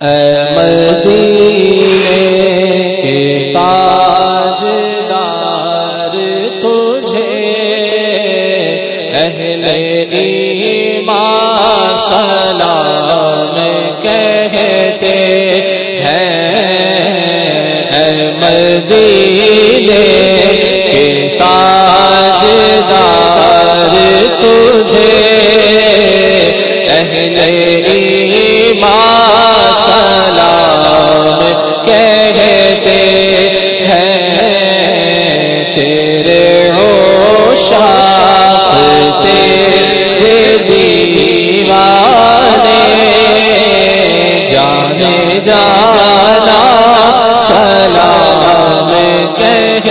مدینے کے تاج تجھے اہل ایمان سلام کہتے ہیں اے مدینے جانا سلام کہتے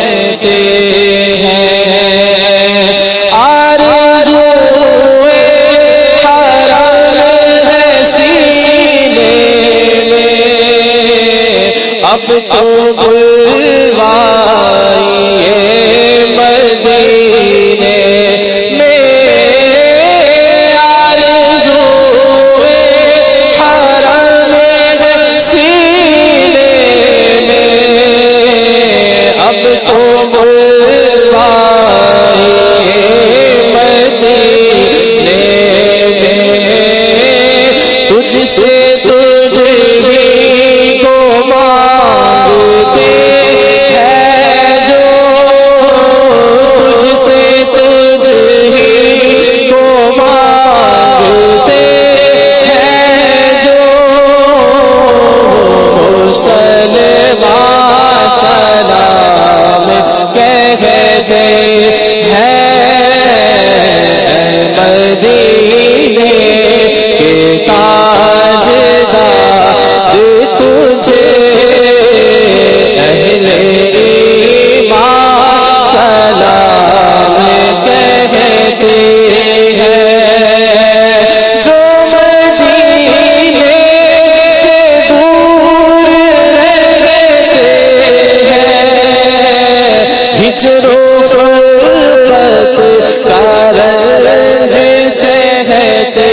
ایسے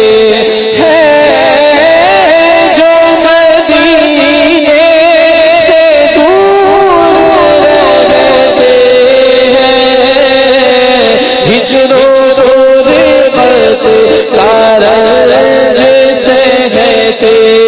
ہے جو مدینے سے دور رہتے ہیں۔ ہجرو دور مرد کارج سے رہتے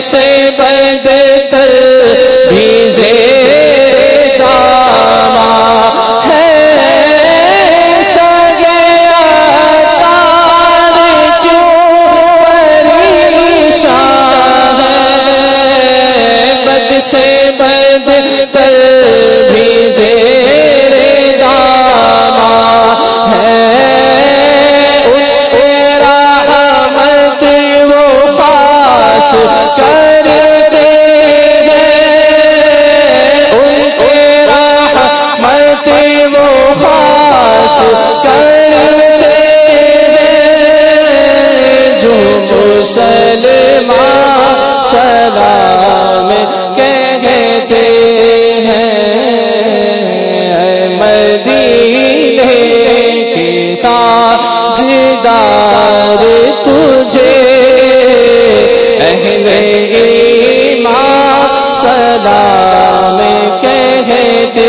سلام دار تجھے، اہل ایمان سلام کہتے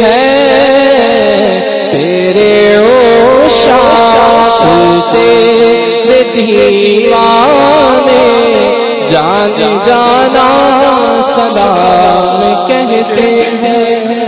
ہیں، تیرے او شاہ تیرے دیوانے، جان جانا سلام کہتے ہیں۔